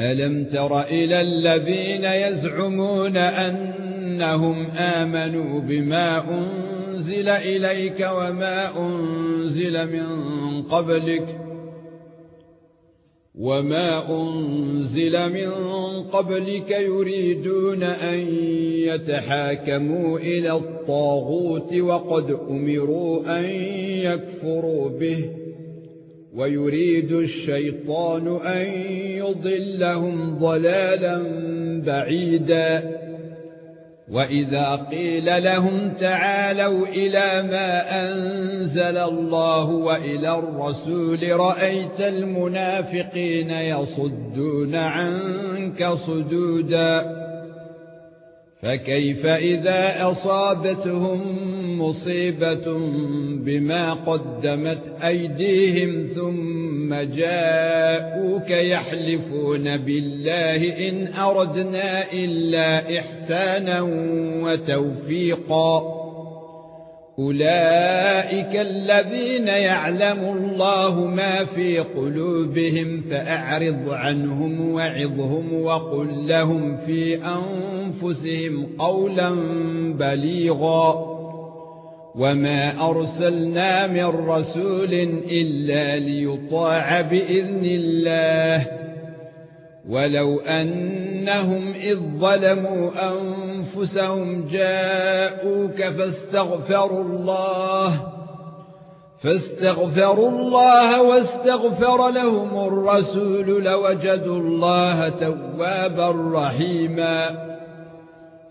ألم تر إلى الذين يزعمون أنهم آمنوا بما أنزل إليك وما أنزل من قبلك وما أنزل من قبلك يريدون أن يتحاكموا إلى الطاغوت وقد أمروا أن يكفروا به ويريد الشيطان أن يضلهم ضلالا بعيدا. وإذا قيل لهم تعالوا إلى ما أنزل الله وإلى الرسول رأيت المنافقين يصدون عنك صدودا. فكيف إذا أصابتهم مصيبة بما قدمت أيديهم ثم جاءوك يحلفون بالله إن أردنا إلا إحسانا وتوفيقا أولئك الذين يعلم الله ما في قلوبهم فأعرض عنهم وعظهم وقل لهم في أنفسهم قولا بليغا. وما ارسلنا من رسول الا ليطاع باذن الله. ولو انهم اذ ظلموا انفسهم جاءوك فاستغفروا الله. فاستغفروا الله واستغفر لهم الرسول لوجدوا الله توابا رحيما.